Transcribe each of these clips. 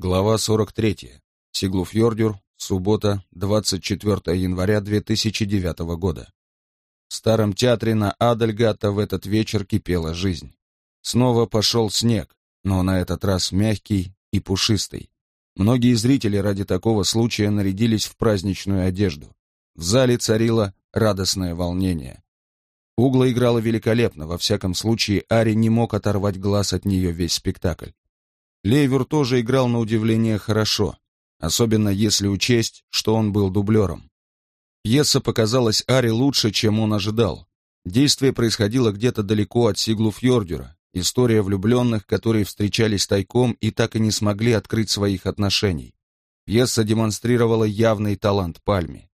Глава 43. Сиглуфьордюр. Суббота, 24 января 2009 года. В старом театре на Адальгата в этот вечер кипела жизнь. Снова пошел снег, но на этот раз мягкий и пушистый. Многие зрители ради такого случая нарядились в праздничную одежду. В зале царило радостное волнение. Угла играла великолепно, во всяком случае Ари не мог оторвать глаз от нее весь спектакль. Лейвер тоже играл на удивление хорошо, особенно если учесть, что он был дублером. Пьеса показалась Ари лучше, чем он ожидал. Действие происходило где-то далеко от Сиглуфьордюра, история влюбленных, которые встречались тайком и так и не смогли открыть своих отношений. Пьеса демонстрировала явный талант Пальми.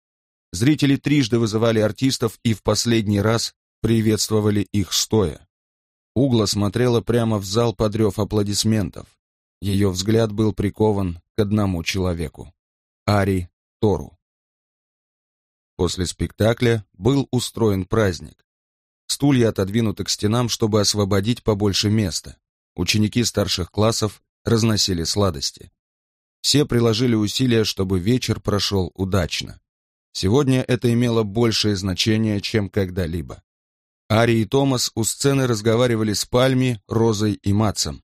Зрители трижды вызывали артистов и в последний раз приветствовали их стоя. Угла смотрела прямо в зал под рев аплодисментов. Ее взгляд был прикован к одному человеку — Ари Тору. После спектакля был устроен праздник. Стулья отодвинуты к стенам, чтобы освободить побольше места. Ученики старших классов разносили сладости. Все приложили усилия, чтобы вечер прошел удачно. Сегодня это имело большее значение, чем когда-либо. Ари и Томас у сцены разговаривали с Пальми, Розой и Матсом.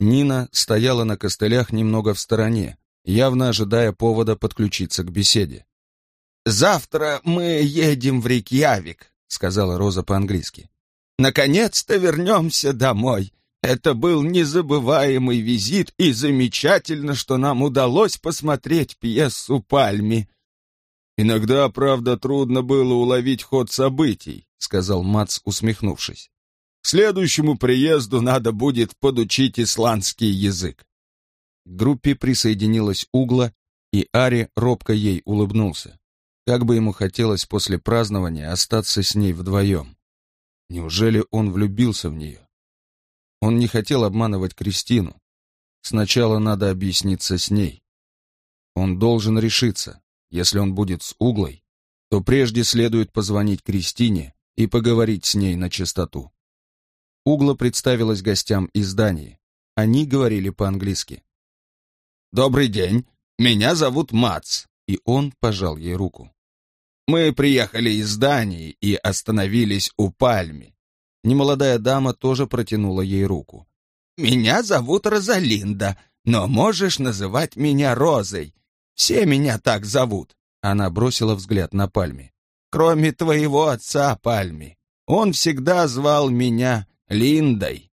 Нина стояла на костылях немного в стороне, явно ожидая повода подключиться к беседе. «Завтра мы едем в Рейкьявик», — сказала Роза по-английски. «Наконец-то вернемся домой. Это был незабываемый визит, и замечательно, что нам удалось посмотреть пьесу Пальми». «Иногда, правда, трудно было уловить ход событий», — сказал Мац, усмехнувшись. Следующему приезду надо будет подучить исландский язык. К группе присоединилась Угла, и Ари робко ей улыбнулся. Как бы ему хотелось после празднования остаться с ней вдвоем. Неужели он влюбился в нее? Он не хотел обманывать Кристину. Сначала надо объясниться с ней. Он должен решиться. Если он будет с Углой, то прежде следует позвонить Кристине и поговорить с ней на чистоту. Угла представилась гостям из Дании. Они говорили по-английски. «Добрый день, меня зовут Мац», и он пожал ей руку. «Мы приехали из Дании и остановились у Пальми». Немолодая дама тоже протянула ей руку. «Меня зовут Розалинда, но можешь называть меня Розой. Все меня так зовут». Она бросила взгляд на Пальми. «Кроме твоего отца, Пальми. Он всегда звал меня Линдой.